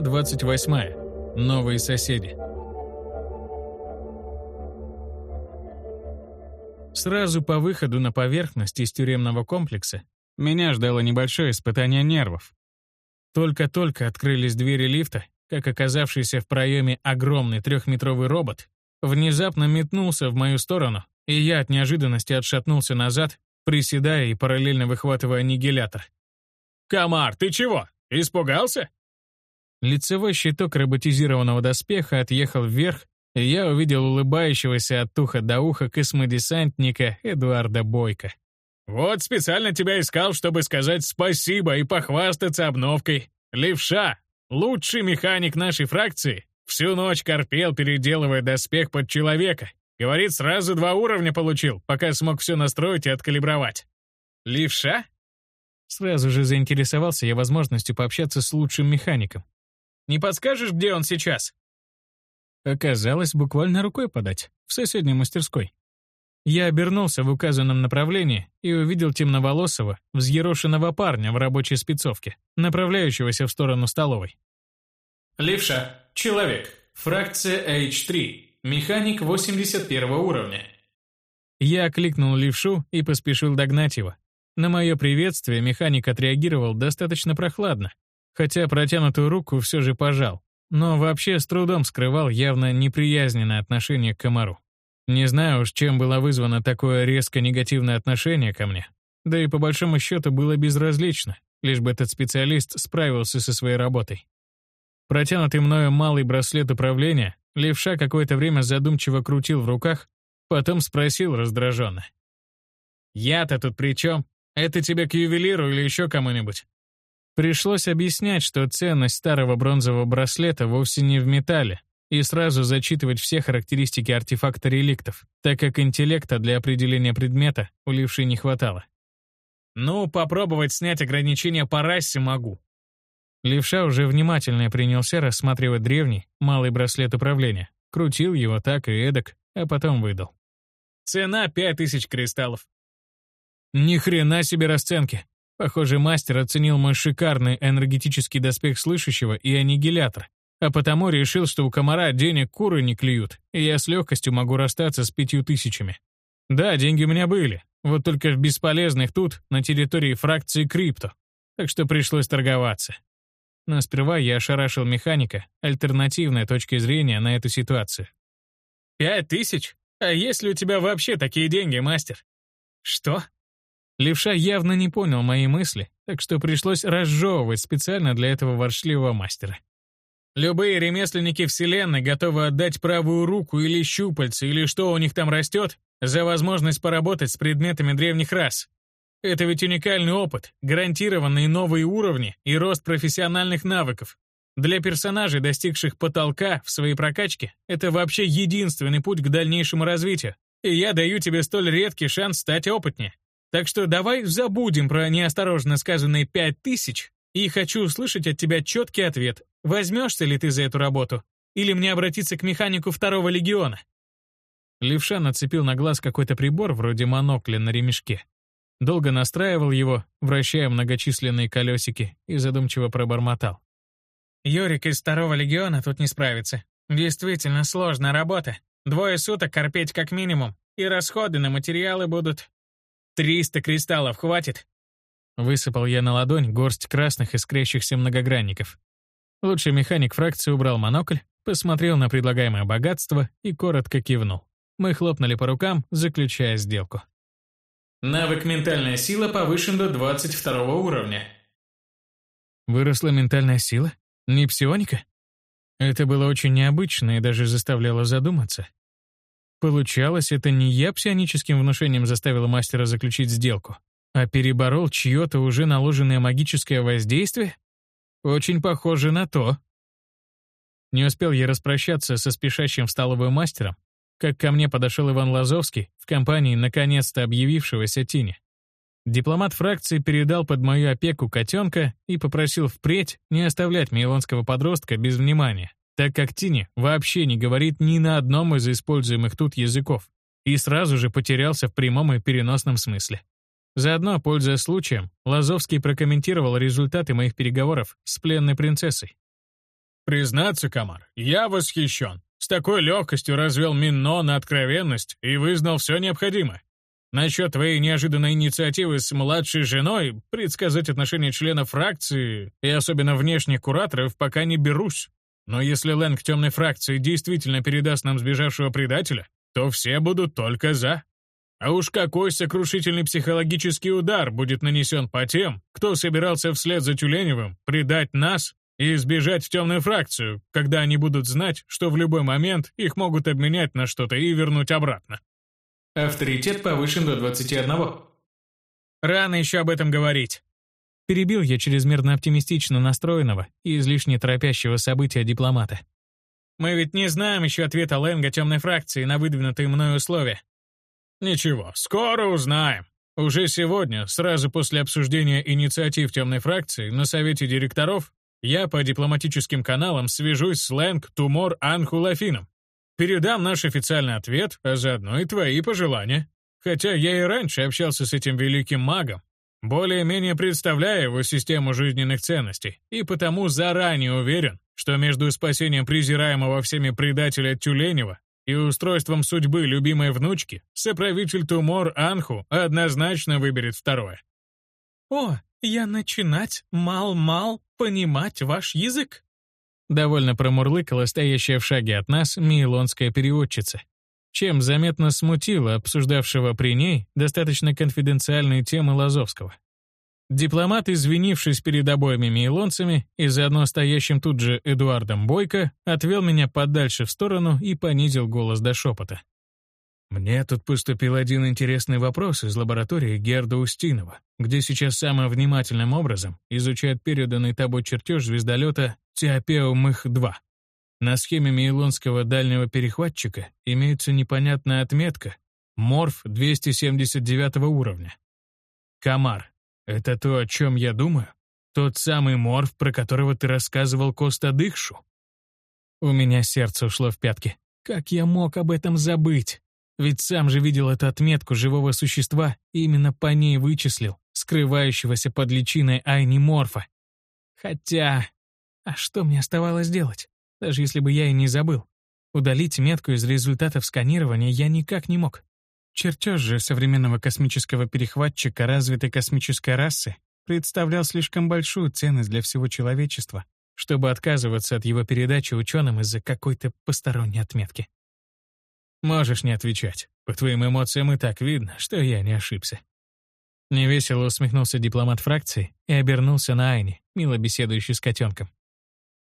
Глава 28. Новые соседи. Сразу по выходу на поверхность из тюремного комплекса меня ждало небольшое испытание нервов. Только-только открылись двери лифта, как оказавшийся в проеме огромный трехметровый робот внезапно метнулся в мою сторону, и я от неожиданности отшатнулся назад, приседая и параллельно выхватывая аннигилятор. «Комар, ты чего? Испугался?» Лицевой щиток роботизированного доспеха отъехал вверх, и я увидел улыбающегося от уха до уха космодесантника Эдуарда Бойко. «Вот специально тебя искал, чтобы сказать спасибо и похвастаться обновкой. Левша, лучший механик нашей фракции, всю ночь корпел, переделывая доспех под человека. Говорит, сразу два уровня получил, пока смог все настроить и откалибровать». «Левша?» Сразу же заинтересовался я возможностью пообщаться с лучшим механиком. «Не подскажешь, где он сейчас?» Оказалось, буквально рукой подать, в соседней мастерской. Я обернулся в указанном направлении и увидел темноволосого, взъерошенного парня в рабочей спецовке, направляющегося в сторону столовой. Левша, человек, фракция H3, механик 81 уровня. Я окликнул левшу и поспешил догнать его. На мое приветствие механик отреагировал достаточно прохладно, хотя протянутую руку все же пожал, но вообще с трудом скрывал явно неприязненное отношение к комару. Не знаю уж, чем было вызвано такое резко негативное отношение ко мне. Да и по большому счету было безразлично, лишь бы этот специалист справился со своей работой. Протянутый мною малый браслет управления левша какое-то время задумчиво крутил в руках, потом спросил раздраженно. «Я-то тут при чем? Это тебе к ювелиру или еще кому-нибудь?» Пришлось объяснять, что ценность старого бронзового браслета вовсе не в металле, и сразу зачитывать все характеристики артефакта реликтов, так как интеллекта для определения предмета у левши не хватало. «Ну, попробовать снять ограничения по расе могу». Левша уже внимательно принялся рассматривать древний, малый браслет управления, крутил его так и эдак, а потом выдал. «Цена пять тысяч кристаллов». «Ни хрена себе расценки!» Похоже, мастер оценил мой шикарный энергетический доспех слышащего и аннигилятор, а потому решил, что у комара денег куры не клюют, и я с легкостью могу расстаться с пятью тысячами. Да, деньги у меня были, вот только в бесполезных тут, на территории фракции крипто, так что пришлось торговаться. Но сперва я ошарашил механика альтернативной точкой зрения на эту ситуацию. «Пять тысяч? А есть ли у тебя вообще такие деньги, мастер?» «Что?» Левша явно не понял мои мысли, так что пришлось разжевывать специально для этого воршливого мастера. Любые ремесленники Вселенной готовы отдать правую руку или щупальце, или что у них там растет, за возможность поработать с предметами древних рас. Это ведь уникальный опыт, гарантированные новые уровни и рост профессиональных навыков. Для персонажей, достигших потолка в своей прокачке, это вообще единственный путь к дальнейшему развитию. И я даю тебе столь редкий шанс стать опытнее. Так что давай забудем про неосторожно сказанные пять тысяч и хочу услышать от тебя четкий ответ, возьмешься ли ты за эту работу, или мне обратиться к механику второго легиона?» Левша нацепил на глаз какой-то прибор вроде монокля на ремешке. Долго настраивал его, вращая многочисленные колесики, и задумчиво пробормотал. «Юрик из второго легиона тут не справится. Действительно сложная работа. Двое суток корпеть как минимум, и расходы на материалы будут... Триста кристаллов хватит?» Высыпал я на ладонь горсть красных искрящихся многогранников. Лучший механик фракции убрал монокль, посмотрел на предлагаемое богатство и коротко кивнул. Мы хлопнули по рукам, заключая сделку. Навык «Ментальная сила» повышен до 22 уровня. Выросла ментальная сила? Не псионика? Это было очень необычно и даже заставляло задуматься. Получалось, это не я псионическим внушением заставила мастера заключить сделку, а переборол чье-то уже наложенное магическое воздействие? Очень похоже на то. Не успел я распрощаться со спешащим в столовую мастером, как ко мне подошел Иван Лазовский в компании наконец-то объявившегося Тини. Дипломат фракции передал под мою опеку котенка и попросил впредь не оставлять мейлонского подростка без внимания, так как Тини вообще не говорит ни на одном из используемых тут языков и сразу же потерялся в прямом и переносном смысле. Заодно, пользуясь случаем, Лазовский прокомментировал результаты моих переговоров с пленной принцессой. Признаться, Камар, я восхищен. С такой легкостью развел Минно на откровенность и вызнал все необходимое. Насчет твоей неожиданной инициативы с младшей женой предсказать отношения членов фракции и особенно внешних кураторов пока не берусь. Но если Лэнг темной фракции действительно передаст нам сбежавшего предателя, то все будут только за. А уж какой сокрушительный психологический удар будет нанесен по тем, кто собирался вслед за Тюленевым предать нас и сбежать в темную фракцию, когда они будут знать, что в любой момент их могут обменять на что-то и вернуть обратно. Авторитет повышен до 21. Рано еще об этом говорить. Перебил я чрезмерно оптимистично настроенного и излишне торопящего события дипломата. Мы ведь не знаем еще ответа Лэнга темной фракции на выдвинутые мною условия. Ничего, скоро узнаем. Уже сегодня, сразу после обсуждения инициатив темной фракции на совете директоров, я по дипломатическим каналам свяжусь с Лэнг Тумор Анхулафином Передам наш официальный ответ, а заодно и твои пожелания. Хотя я и раньше общался с этим великим магом, более-менее представляя его систему жизненных ценностей, и потому заранее уверен, что между спасением презираемого всеми предателя Тюленева и устройством судьбы любимой внучки соправитель Тумор Анху однозначно выберет второе. «О, я начинать мал-мал понимать ваш язык», Довольно промурлыкала стоящая в шаге от нас мейлонская переводчица, чем заметно смутила обсуждавшего при ней достаточно конфиденциальные темы Лазовского. Дипломат, извинившись перед обоими мейлонцами и заодно стоящим тут же Эдуардом Бойко, отвел меня подальше в сторону и понизил голос до шепота. Мне тут поступил один интересный вопрос из лаборатории Герда Устинова, где сейчас самым внимательным образом изучают переданный тобой чертеж звездолета Тиопеум-Их-2. На схеме мейлонского дальнего перехватчика имеется непонятная отметка Морф 279 уровня. Камар. Это то, о чем я думаю? Тот самый Морф, про которого ты рассказывал Коста Дыхшу? У меня сердце ушло в пятки. Как я мог об этом забыть? Ведь сам же видел эту отметку живого существа и именно по ней вычислил, скрывающегося под личиной Айни Морфа. Хотя... А что мне оставалось делать, даже если бы я и не забыл? Удалить метку из результатов сканирования я никак не мог. Чертеж же современного космического перехватчика развитой космической расы представлял слишком большую ценность для всего человечества, чтобы отказываться от его передачи ученым из-за какой-то посторонней отметки. Можешь не отвечать. По твоим эмоциям и так видно, что я не ошибся. Невесело усмехнулся дипломат фракции и обернулся на Айни, мило беседующий с котенком.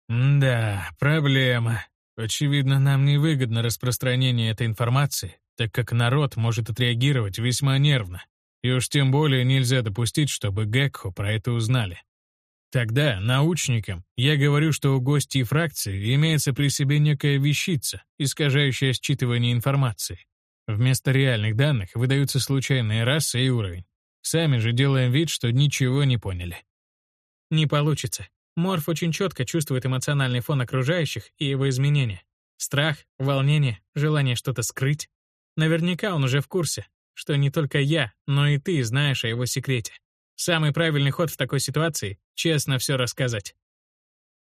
«Да, проблема. Очевидно, нам невыгодно распространение этой информации, так как народ может отреагировать весьма нервно. И уж тем более нельзя допустить, чтобы Гекхо про это узнали. Тогда научникам я говорю, что у гостей фракции имеется при себе некая вещица, искажающая считывание информации. Вместо реальных данных выдаются случайные расы и уровень. Сами же делаем вид, что ничего не поняли. Не получится. Морф очень четко чувствует эмоциональный фон окружающих и его изменения. Страх, волнение, желание что-то скрыть. Наверняка он уже в курсе, что не только я, но и ты знаешь о его секрете. Самый правильный ход в такой ситуации — честно все рассказать.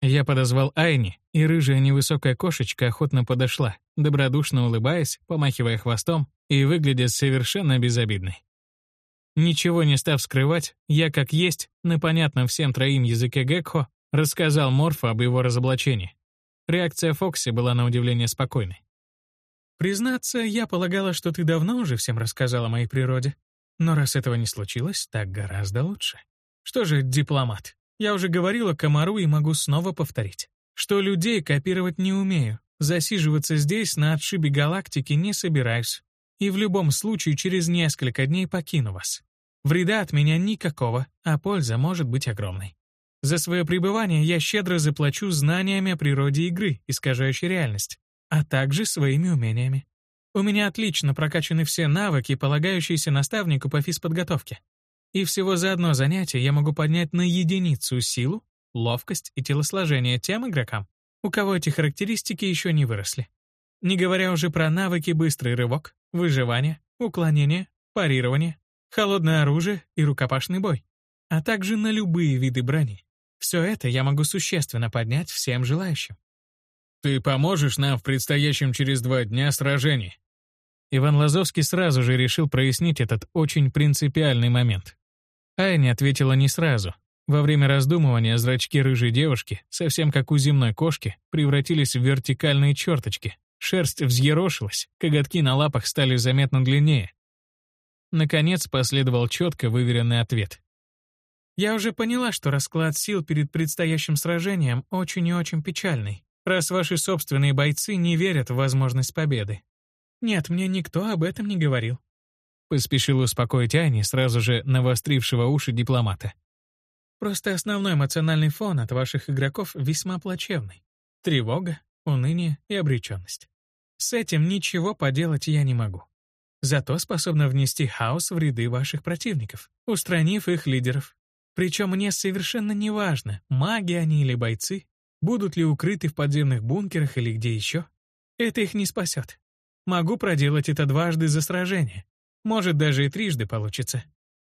Я подозвал Айни, и рыжая невысокая кошечка охотно подошла, добродушно улыбаясь, помахивая хвостом и выглядя совершенно безобидной. Ничего не став скрывать, я, как есть, на понятном всем троим языке Гекхо, рассказал Морфу об его разоблачении. Реакция Фокси была на удивление спокойной. «Признаться, я полагала, что ты давно уже всем рассказал о моей природе. Но раз этого не случилось, так гораздо лучше. Что же, дипломат? Я уже говорила Комару и могу снова повторить, что людей копировать не умею, засиживаться здесь на отшибе галактики не собираюсь. И в любом случае через несколько дней покину вас. Вреда от меня никакого, а польза может быть огромной. За свое пребывание я щедро заплачу знаниями о природе игры, искажающей реальность, а также своими умениями. У меня отлично прокачаны все навыки, полагающиеся наставнику по физподготовке. И всего за одно занятие я могу поднять на единицу силу, ловкость и телосложение тем игрокам, у кого эти характеристики еще не выросли. Не говоря уже про навыки быстрый рывок, выживание, уклонение, парирование, холодное оружие и рукопашный бой, а также на любые виды брони. Все это я могу существенно поднять всем желающим. Ты поможешь нам в предстоящем через два дня сражении?» Иван Лазовский сразу же решил прояснить этот очень принципиальный момент. Айни ответила не сразу. Во время раздумывания зрачки рыжей девушки, совсем как у земной кошки, превратились в вертикальные черточки. Шерсть взъерошилась, коготки на лапах стали заметно длиннее. Наконец последовал четко выверенный ответ. «Я уже поняла, что расклад сил перед предстоящим сражением очень и очень печальный раз ваши собственные бойцы не верят в возможность победы. Нет, мне никто об этом не говорил. Поспешил успокоить Ани, сразу же навострившего уши дипломата. Просто основной эмоциональный фон от ваших игроков весьма плачевный. Тревога, уныние и обреченность. С этим ничего поделать я не могу. Зато способна внести хаос в ряды ваших противников, устранив их лидеров. Причем мне совершенно не важно, маги они или бойцы, Будут ли укрыты в подземных бункерах или где еще? Это их не спасет. Могу проделать это дважды за сражение. Может, даже и трижды получится.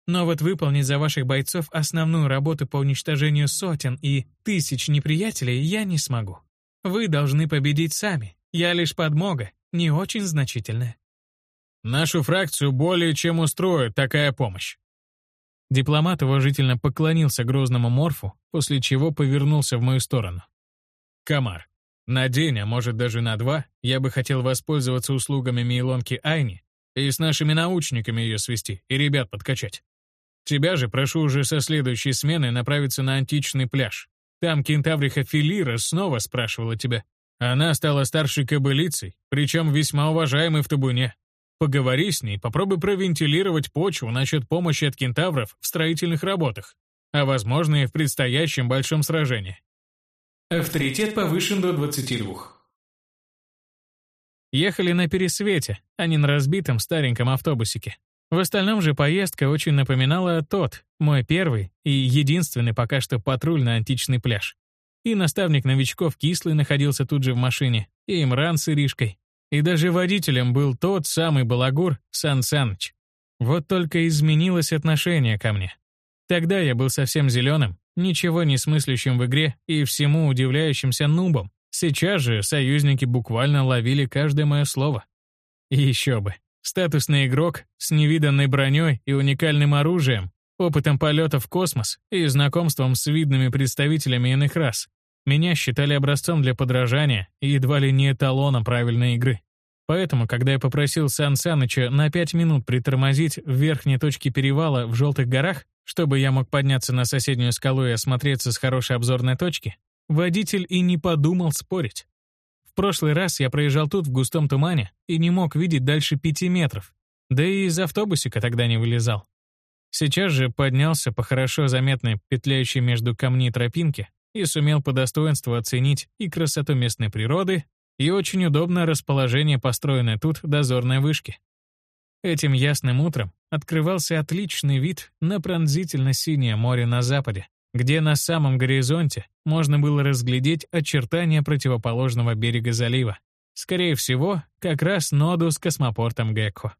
Но вот выполнить за ваших бойцов основную работу по уничтожению сотен и тысяч неприятелей я не смогу. Вы должны победить сами. Я лишь подмога, не очень значительная. Нашу фракцию более чем устроит такая помощь. Дипломат уважительно поклонился грозному морфу, после чего повернулся в мою сторону. Камар, на день, а может даже на два, я бы хотел воспользоваться услугами Мейлонки Айни и с нашими научниками ее свести и ребят подкачать. Тебя же прошу уже со следующей смены направиться на античный пляж. Там кентавриха Филира снова спрашивала тебя. Она стала старшей кобылицей, причем весьма уважаемой в табуне. Поговори с ней, попробуй провентилировать почву насчет помощи от кентавров в строительных работах, а возможно и в предстоящем большом сражении. Авторитет повышен до 22. Ехали на пересвете, а не на разбитом стареньком автобусике. В остальном же поездка очень напоминала тот, мой первый и единственный пока что патруль на античный пляж. И наставник новичков Кислый находился тут же в машине, и Имран с Иришкой. И даже водителем был тот самый балагур Сан Саныч. Вот только изменилось отношение ко мне. Тогда я был совсем зеленым, ничего не смыслящим в игре и всему удивляющимся нубом. Сейчас же союзники буквально ловили каждое мое слово. И еще бы. Статусный игрок с невиданной броней и уникальным оружием, опытом полета в космос и знакомством с видными представителями иных рас. Меня считали образцом для подражания и едва ли не эталоном правильной игры. Поэтому, когда я попросил Сан Саныча на пять минут притормозить в верхней точке перевала в Желтых горах, чтобы я мог подняться на соседнюю скалу и осмотреться с хорошей обзорной точки, водитель и не подумал спорить. В прошлый раз я проезжал тут в густом тумане и не мог видеть дальше пяти метров, да и из автобусика тогда не вылезал. Сейчас же поднялся по хорошо заметной петляющей между камней тропинке и сумел по достоинству оценить и красоту местной природы, и очень удобное расположение построенной тут дозорной вышки. Этим ясным утром открывался отличный вид на пронзительно-синее море на западе, где на самом горизонте можно было разглядеть очертания противоположного берега залива. Скорее всего, как раз ноду с космопортом Гекко.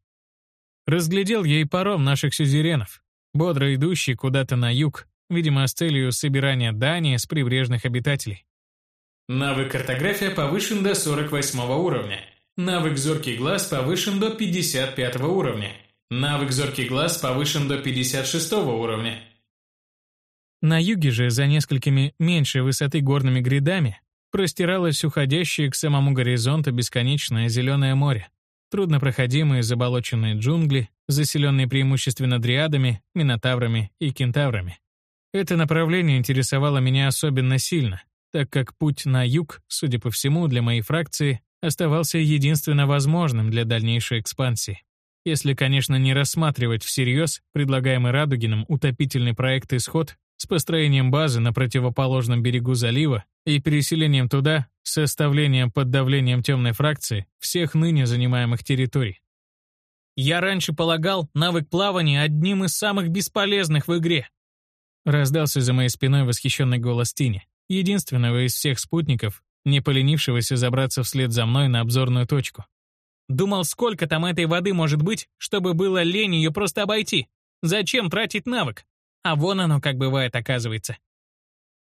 Разглядел и паром наших сюзеренов, бодро идущий куда-то на юг, видимо, с целью собирания дани с прибрежных обитателей. Навык картография повышен до 48 уровня. Навык «Зоркий глаз» повышен до 55 уровня. Навык «Зоркий глаз» повышен до 56 уровня. На юге же, за несколькими меньшей высоты горными грядами, простиралось уходящее к самому горизонту бесконечное зеленое море. Труднопроходимые заболоченные джунгли, заселенные преимущественно дриадами, минотаврами и кентаврами. Это направление интересовало меня особенно сильно, так как путь на юг, судя по всему, для моей фракции оставался единственно возможным для дальнейшей экспансии. Если, конечно, не рассматривать всерьез предлагаемый Радугиным утопительный проект «Исход» с построением базы на противоположном берегу залива и переселением туда с оставлением под давлением темной фракции всех ныне занимаемых территорий. «Я раньше полагал навык плавания одним из самых бесполезных в игре», раздался за моей спиной восхищенный голос Тини, единственного из всех спутников, не поленившегося забраться вслед за мной на обзорную точку. Думал, сколько там этой воды может быть, чтобы было лень ее просто обойти. Зачем тратить навык? А вон оно как бывает, оказывается.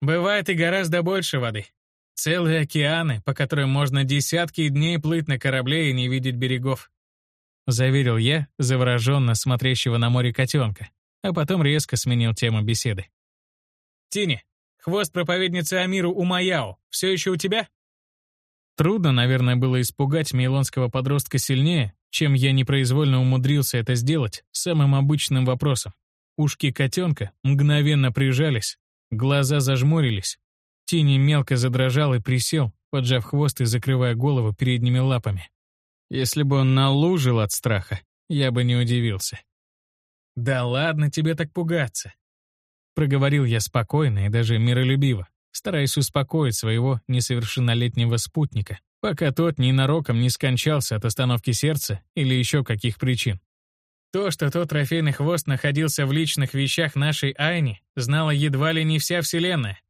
Бывает и гораздо больше воды. Целые океаны, по которым можно десятки дней плыть на корабле и не видеть берегов. Заверил я, завороженно смотрящего на море котенка, а потом резко сменил тему беседы. «Тини, хвост проповедницы Амиру Умаяо все еще у тебя?» Трудно, наверное, было испугать мейлонского подростка сильнее, чем я непроизвольно умудрился это сделать самым обычным вопросом. Ушки котенка мгновенно прижались, глаза зажмурились. Тини мелко задрожал и присел, поджав хвост и закрывая голову передними лапами. Если бы он налужил от страха, я бы не удивился. «Да ладно тебе так пугаться», — проговорил я спокойно и даже миролюбиво, стараясь успокоить своего несовершеннолетнего спутника, пока тот ненароком не скончался от остановки сердца или еще каких причин. То, что тот трофейный хвост находился в личных вещах нашей Айни, знала едва ли не вся Вселенная.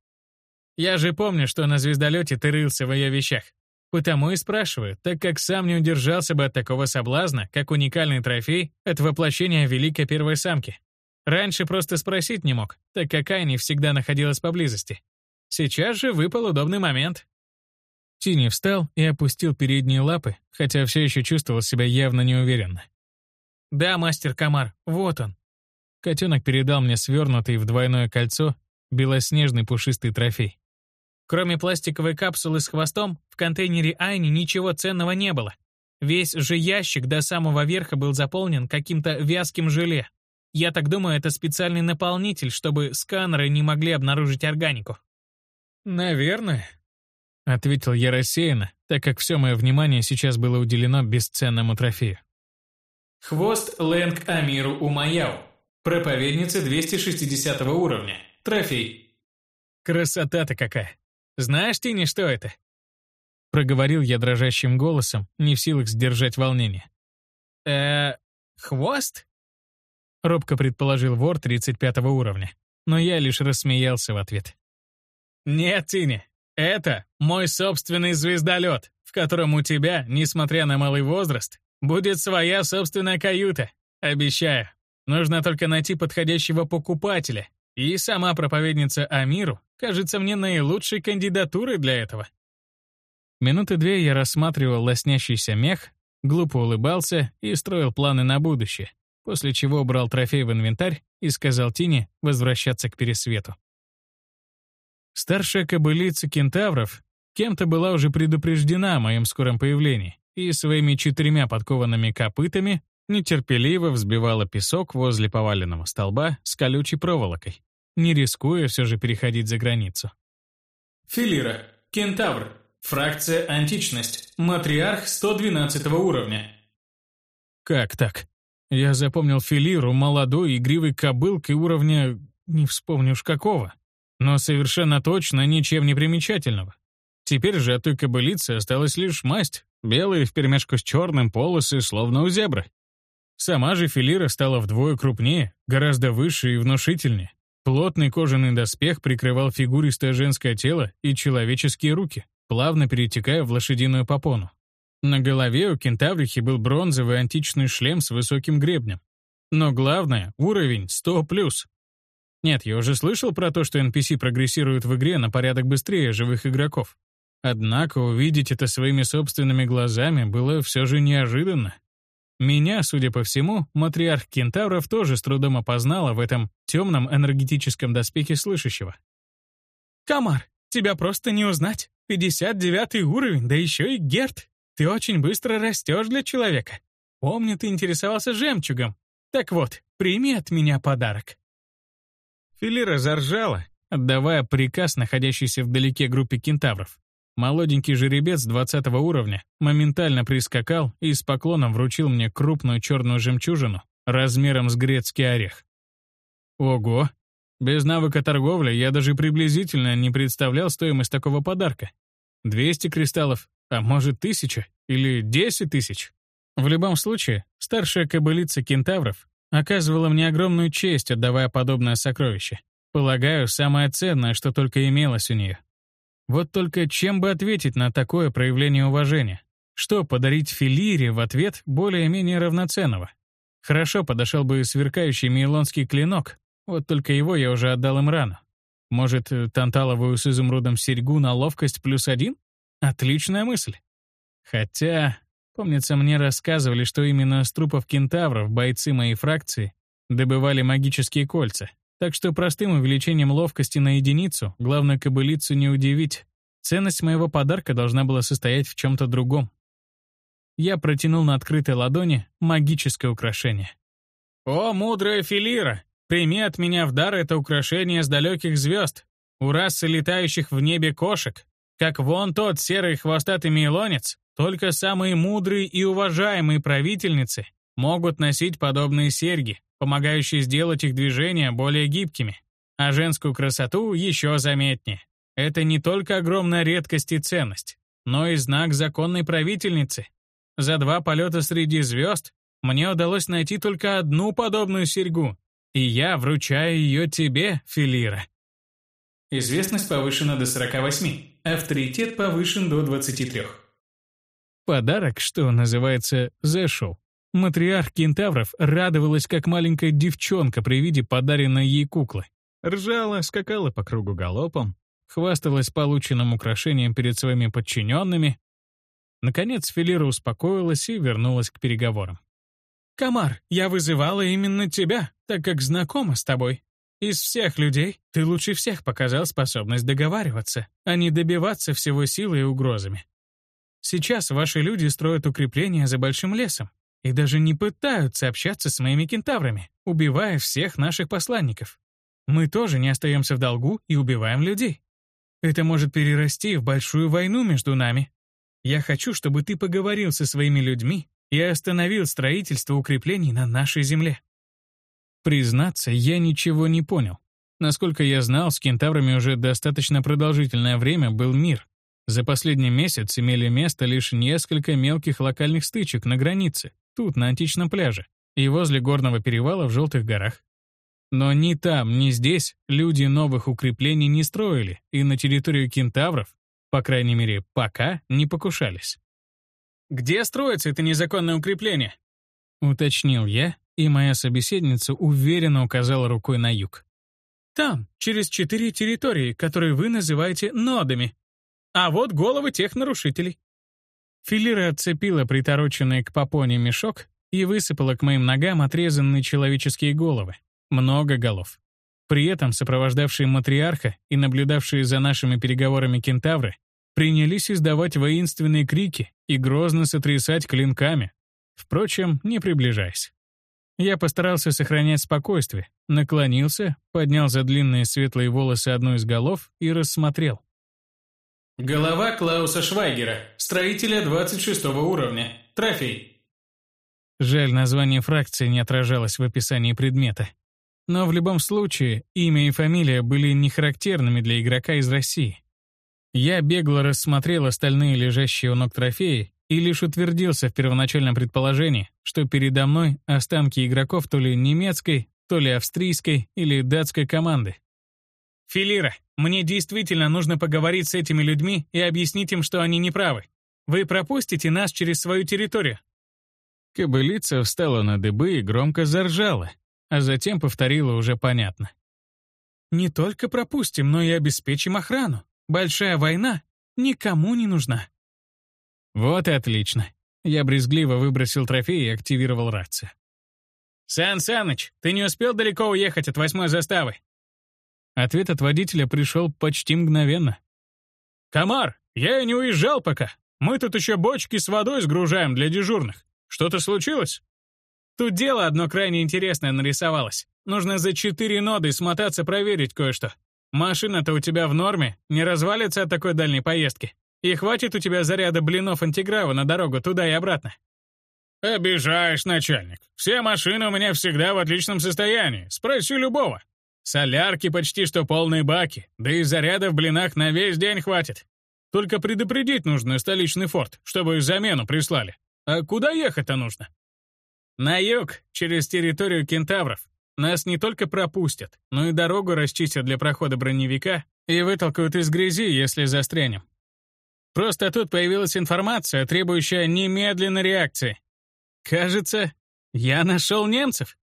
Я же помню, что на звездолете ты рылся в ее вещах. Потому и спрашиваю, так как сам не удержался бы от такого соблазна, как уникальный трофей от воплощения великой первой самки. Раньше просто спросить не мог, так как Айни всегда находилась поблизости. Сейчас же выпал удобный момент. Тини встал и опустил передние лапы, хотя все еще чувствовал себя явно неуверенно. «Да, мастер Камар, вот он». Котенок передал мне свернутый в двойное кольцо белоснежный пушистый трофей. Кроме пластиковой капсулы с хвостом, в контейнере Айни ничего ценного не было. Весь же ящик до самого верха был заполнен каким-то вязким желе. Я так думаю, это специальный наполнитель, чтобы сканеры не могли обнаружить органику. «Наверное», — ответил я рассеянно, так как все мое внимание сейчас было уделено бесценному трофею. Хвост Лэнг Амиру Умаяу. Проповедница 260 уровня. Трофей. Красота-то какая. Знаешь, Тини, что это? Проговорил я дрожащим голосом, не в силах сдержать волнение. э хвост? Робко предположил вор 35 уровня, но я лишь рассмеялся в ответ. Нет, Тини, это мой собственный звездолет, в котором у тебя, несмотря на малый возраст, Будет своя собственная каюта. Обещаю. Нужно только найти подходящего покупателя. И сама проповедница Амиру кажется мне наилучшей кандидатурой для этого. Минуты две я рассматривал лоснящийся мех, глупо улыбался и строил планы на будущее, после чего убрал трофей в инвентарь и сказал Тине возвращаться к пересвету. Старшая кобылица кентавров кем-то была уже предупреждена о моем скором появлении, и своими четырьмя подкованными копытами нетерпеливо взбивала песок возле поваленного столба с колючей проволокой, не рискуя все же переходить за границу. Филира, кентавр, фракция античность, матриарх 112 уровня. Как так? Я запомнил Филиру молодой игривой кобылкой уровня... не вспомню уж какого. Но совершенно точно ничем не примечательного. Теперь же от той кобылицы осталась лишь масть, Белые вперемешку с черным полосы, словно у зебры. Сама же филира стала вдвое крупнее, гораздо выше и внушительнее. Плотный кожаный доспех прикрывал фигуристое женское тело и человеческие руки, плавно перетекая в лошадиную попону. На голове у кентаврихи был бронзовый античный шлем с высоким гребнем. Но главное — уровень 100+. Нет, я уже слышал про то, что NPC прогрессируют в игре на порядок быстрее живых игроков. Однако увидеть это своими собственными глазами было все же неожиданно. Меня, судя по всему, матриарх кентавров тоже с трудом опознала в этом темном энергетическом доспехе слышащего. «Камар, тебя просто не узнать. 59 уровень, да еще и Герт. Ты очень быстро растешь для человека. Помню, ты интересовался жемчугом. Так вот, прими от меня подарок». Филира заржала, отдавая приказ находящейся вдалеке группе кентавров. Молоденький жеребец 20 уровня моментально прискакал и с поклоном вручил мне крупную черную жемчужину размером с грецкий орех. Ого! Без навыка торговли я даже приблизительно не представлял стоимость такого подарка. 200 кристаллов, а может 1000 или 10 тысяч. В любом случае, старшая кобылица кентавров оказывала мне огромную честь, отдавая подобное сокровище. Полагаю, самое ценное, что только имелось у нее. Вот только чем бы ответить на такое проявление уважения? Что подарить Филире в ответ более-менее равноценного? Хорошо подошел бы сверкающий мейлонский клинок, вот только его я уже отдал им рано. Может, танталовую с изумрудом серьгу на ловкость плюс один? Отличная мысль. Хотя, помнится, мне рассказывали, что именно с трупов кентавров бойцы моей фракции добывали магические кольца. Так что простым увеличением ловкости на единицу главное кобылицу не удивить. Ценность моего подарка должна была состоять в чем-то другом. Я протянул на открытой ладони магическое украшение. «О, мудрая Филира! Прими от меня в дар это украшение с далеких звезд, у расы летающих в небе кошек, как вон тот серый хвостатый мейлонец, только самые мудрые и уважаемые правительницы могут носить подобные серьги, помогающие сделать их движения более гибкими, а женскую красоту еще заметнее. Это не только огромная редкость и ценность, но и знак законной правительницы. За два полета среди звезд мне удалось найти только одну подобную серьгу, и я вручаю ее тебе, Филира. Известность повышена до 48, авторитет повышен до 23. Подарок, что называется, зашел. Матриарх кентавров радовалась, как маленькая девчонка при виде подаренной ей куклы. Ржала, скакала по кругу галопом, хвасталась полученным украшением перед своими подчиненными. Наконец Филира успокоилась и вернулась к переговорам. «Камар, я вызывала именно тебя, так как знакома с тобой. Из всех людей ты лучше всех показал способность договариваться, а не добиваться всего силой и угрозами. Сейчас ваши люди строят укрепления за большим лесом, и даже не пытаются общаться с моими кентаврами, убивая всех наших посланников. Мы тоже не остаемся в долгу и убиваем людей. Это может перерасти в большую войну между нами. Я хочу, чтобы ты поговорил со своими людьми и остановил строительство укреплений на нашей земле. Признаться, я ничего не понял. Насколько я знал, с кентаврами уже достаточно продолжительное время был мир. За последний месяц имели место лишь несколько мелких локальных стычек на границе, Тут, на античном пляже. И возле горного перевала в Желтых горах. Но ни там, ни здесь люди новых укреплений не строили, и на территорию кентавров, по крайней мере, пока не покушались. «Где строится это незаконное укрепление?» — уточнил я, и моя собеседница уверенно указала рукой на юг. «Там, через четыре территории, которые вы называете нодами. А вот головы тех нарушителей. Филира отцепила притороченный к попоне мешок и высыпала к моим ногам отрезанные человеческие головы. Много голов. При этом сопровождавшие матриарха и наблюдавшие за нашими переговорами кентавры принялись издавать воинственные крики и грозно сотрясать клинками, впрочем, не приближаясь. Я постарался сохранять спокойствие, наклонился, поднял за длинные светлые волосы одну из голов и рассмотрел. Голова Клауса Швайгера, строителя 26 уровня. Трофей. Жаль, название фракции не отражалось в описании предмета. Но в любом случае, имя и фамилия были не характерными для игрока из России. Я бегло рассмотрел остальные лежащие у ног трофеи и лишь утвердился в первоначальном предположении, что передо мной останки игроков то ли немецкой, то ли австрийской или датской команды. «Филира, мне действительно нужно поговорить с этими людьми и объяснить им, что они неправы. Вы пропустите нас через свою территорию». Кобылица встала на дыбы и громко заржала, а затем повторила уже понятно. «Не только пропустим, но и обеспечим охрану. Большая война никому не нужна». Вот и отлично. Я брезгливо выбросил трофей и активировал рацию. «Сан Саныч, ты не успел далеко уехать от восьмой заставы?» Ответ от водителя пришел почти мгновенно. «Комар, я и не уезжал пока. Мы тут еще бочки с водой сгружаем для дежурных. Что-то случилось?» Тут дело одно крайне интересное нарисовалось. Нужно за четыре ноды смотаться проверить кое-что. Машина-то у тебя в норме, не развалится от такой дальней поездки. И хватит у тебя заряда блинов антиграва на дорогу туда и обратно. «Обижаешь, начальник. Все машины у меня всегда в отличном состоянии. Спроси любого. Солярки почти что полные баки, да и заряда в блинах на весь день хватит. Только предупредить нужно столичный форт, чтобы замену прислали. А куда ехать-то нужно? На юг, через территорию кентавров. Нас не только пропустят, но и дорогу расчистят для прохода броневика и вытолкают из грязи, если застрянем. Просто тут появилась информация, требующая немедленной реакции. Кажется, я нашел немцев.